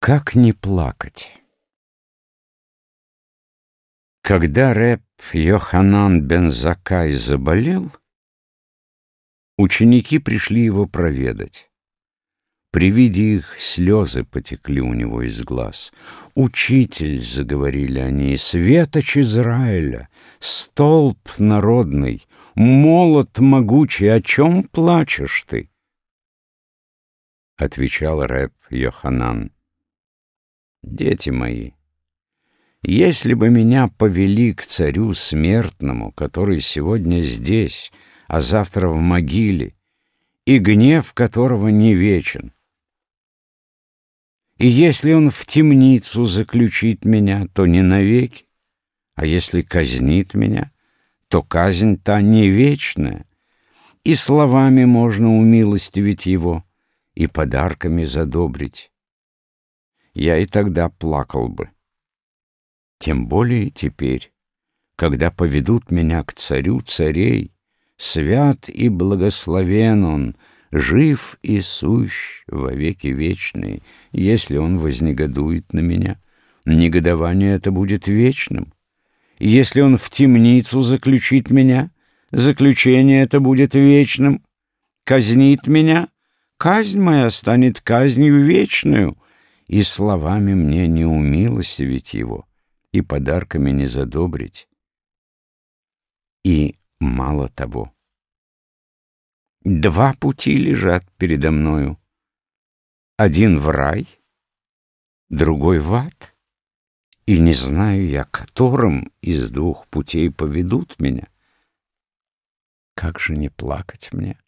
Как не плакать? Когда рэп Йоханан бен Закай заболел, ученики пришли его проведать. При виде их слезы потекли у него из глаз. «Учитель», — заговорили они, — «светоч Израиля, столб народный, молот могучий, о чем плачешь ты?» Отвечал рэп Йоханан. Дети мои, если бы меня повели к царю смертному, который сегодня здесь, а завтра в могиле, и гнев которого не вечен, и если он в темницу заключит меня, то не навеки, а если казнит меня, то казнь та не вечная, и словами можно умилостивить его, и подарками задобрить я и тогда плакал бы. Тем более теперь, когда поведут меня к царю царей, свят и благословен он, жив и сущ во веки вечные, если он вознегодует на меня. Негодование это будет вечным. Если он в темницу заключит меня, заключение это будет вечным. Казнит меня, казнь моя станет казнью вечную — и словами мне не умилостивить его, и подарками не задобрить. И мало того. Два пути лежат передо мною. Один в рай, другой в ад, и не знаю я, которым из двух путей поведут меня. Как же не плакать мне?